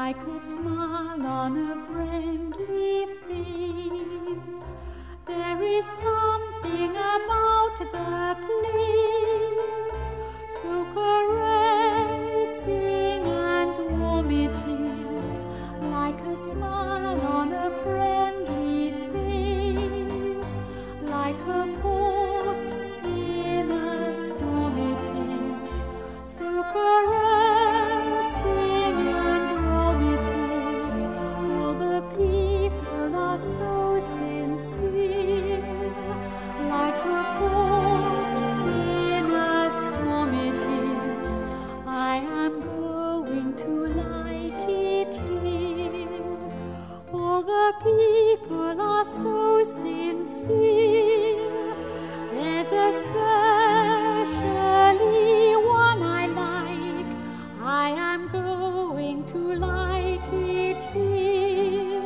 like a smile on a friendly face. There is something about the place so caressing people are so sincere. There's especially one I like. I am going to like it here.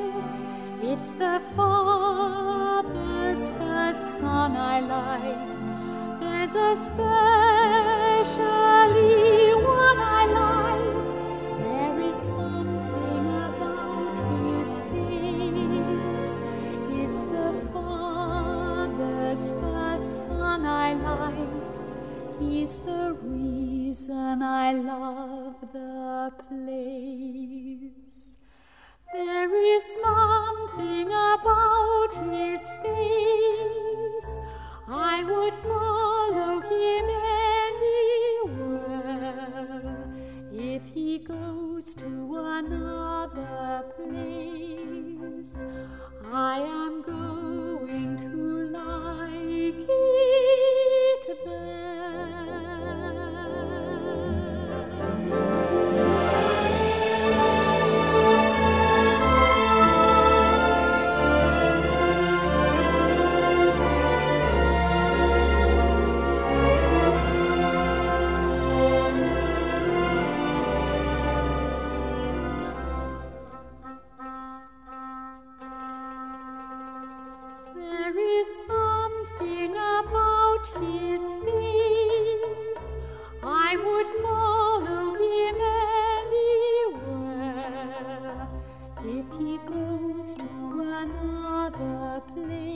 It's the father's first son I like. There's especially one I like. I like. He's the reason I love the place. There is something about his face. I would place.